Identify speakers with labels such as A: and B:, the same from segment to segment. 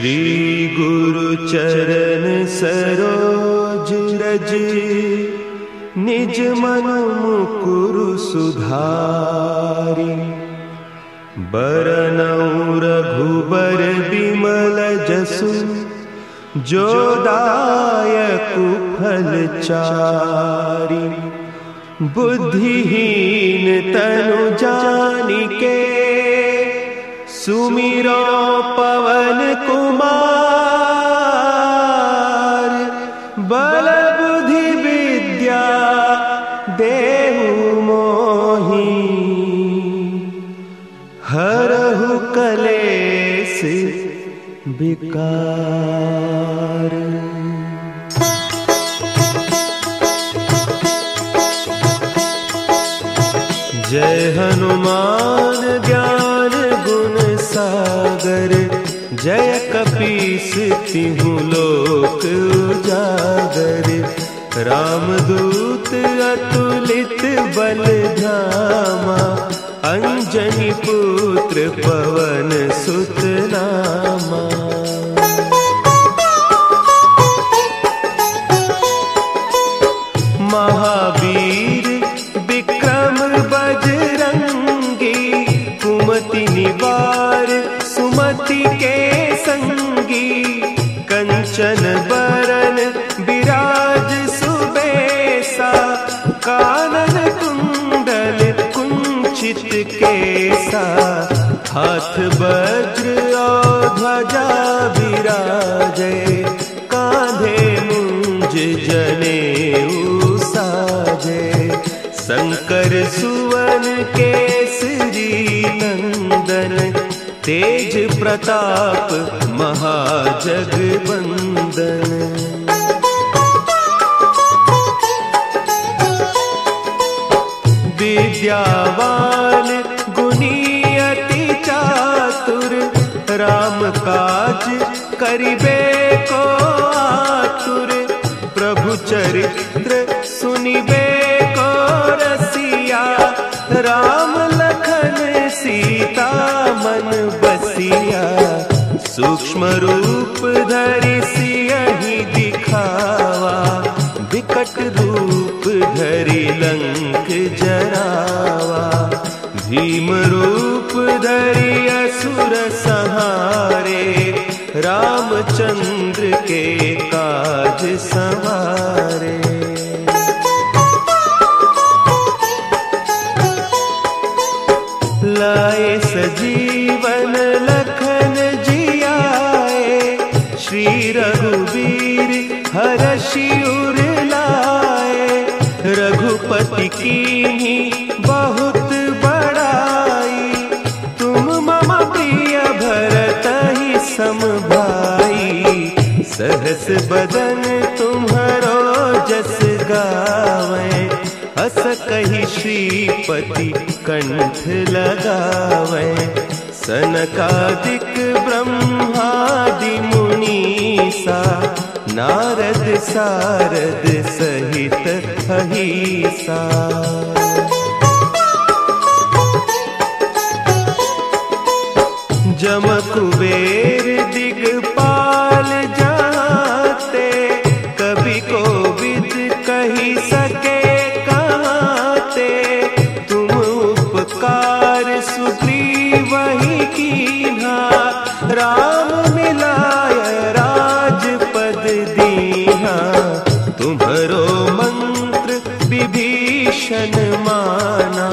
A: श्री गुरु चरण सरोज रज, निज मन मुकुरु सुधारी। बरनऊ रघुबर विमल जसु, जो दायक फल चारी। बुद्धिहीन तनु जानिके सुमिरो पवन कुमार बल बुद्धि विद्या देहु मोही। हरहु कलेस विकार। जय हनुमान। तिहु लोक उजागर। रामदूत अतुलित बल धामा। अंजनी पुत्र पवन सुत नामा महावीर विक्रम बजरंगी। कुमति निवार सुमति के कुंचित केसा हाथ वज्र ध्वजा विराजे, कांधे मुंज जने साजे शंकर सुवन केसरी नंदन, तेज प्रताप महाजगबंदन। विद्यावान काज करिबे को आतुर। प्रभु चरित्र सुनिबे को रसिया। राम लखन सीता मन बसिया। सूक्ष्म रामचंद्र के काज सवारे। लाए सजीवन लखन जियाए, श्री रघुवीर हर शिवर लाए, रघुपति की सहस बदन तुम्हारो जस गावे। हस कही श्रीपति कंठ लगावे। सनकादिक ब्रह्मादि मुनीसा, नारद सारद सहित अहिसा। उपकार सुग्रीव वही कीन्हा। राम मिलाय राजपद दीहा तुम्हरो मंत्र विभीषण माना।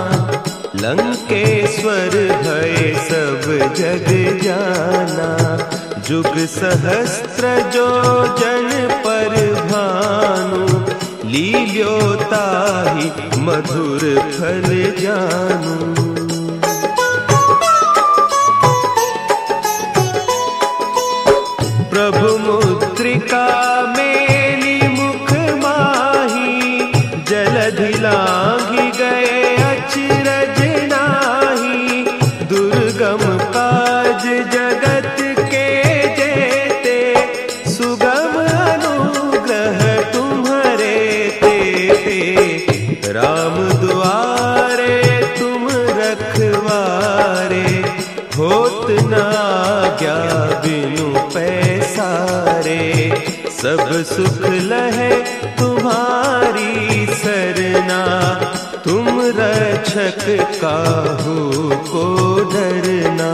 A: लंकेश्वर भय सब जग जाना। जुग सहस्त्र जो जन पर भानु। लील्योता मधुर फल जानू। का मैं सुख लहे तुम्हारी सरना। तुम रक्षक काहू को डरना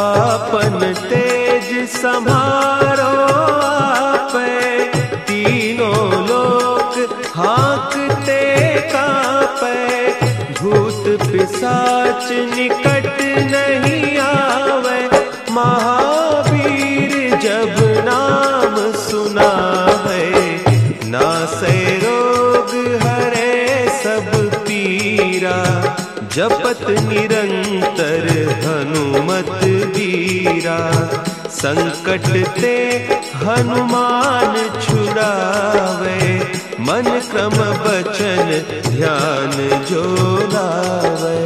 A: आपन तेज संभारो आप। तीनों लोक हाँकते कापे। भूत पिसाच निकट जपत निरंतर हनुमत वीरा। संकट ते हनुमान छुड़ावे, मन क्रम बचन ध्यान जो लावे।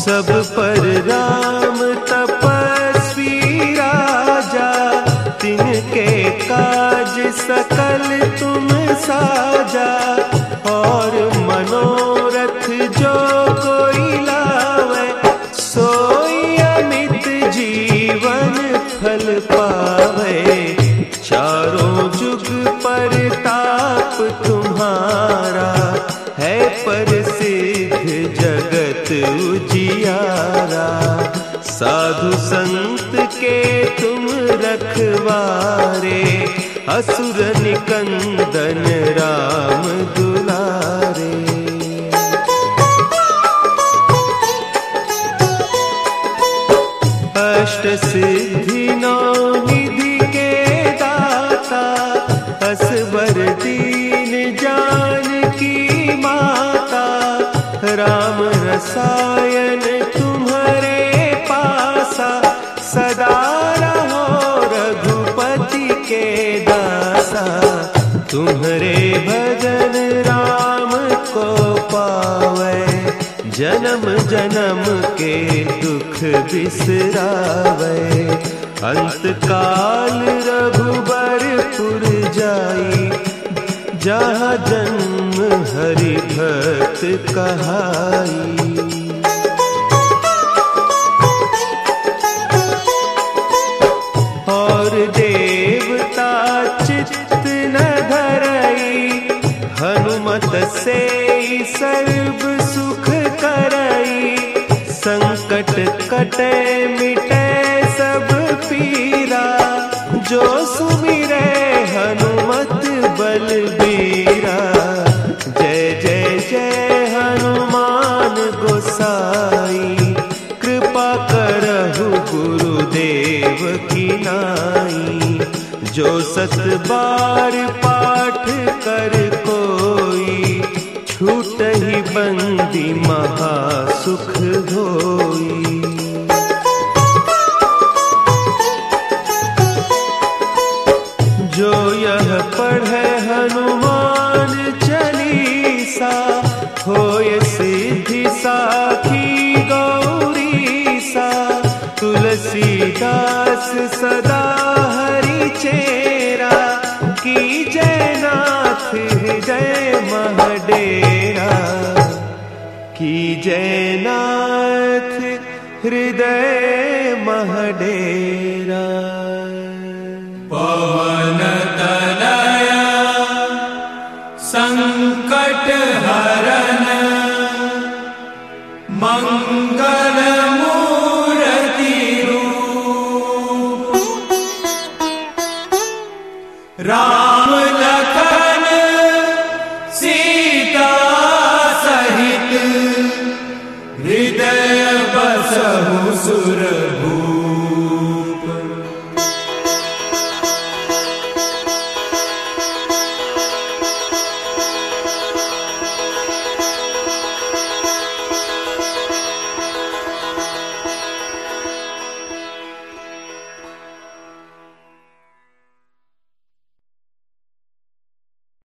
A: सब पर राम साजा और मनोरथ जो कोई लावे, सोई अमित जीवन फल पावे। चारों जुग पर ताप तुम्हारा है, प्रसिद्ध जगत उजियारा। साधु संत के तुम रखवारे असुर निकंदन राम दुलारे। अष्ट सिद्धि निधि के दाता, असवर दीन जान की माता, राम रसायन पावे जन्म जन्म के दुख बिसरावे। अंतकाल रघुबर पुर जाई, जहाँ जन्म हरि भक्त कहाई। संकट कटे मिटे सब पीरा, जो सुमिरे हनुमत बलबीरा। जय जय जय हनुमान गोसाई, कृपा करहु गुरुदेव की नाई। जो सत बार पाठ कर कोई, छूट ही बंदी महा सुख होई जो यह पढ़े हनुमान चालीसा होय सिद्धि साखी गौरी सा। तुलसीदास सदा हरि चेरा, की जयनाथ हृदय जयनाथ हृदय महडेरा।
B: पवन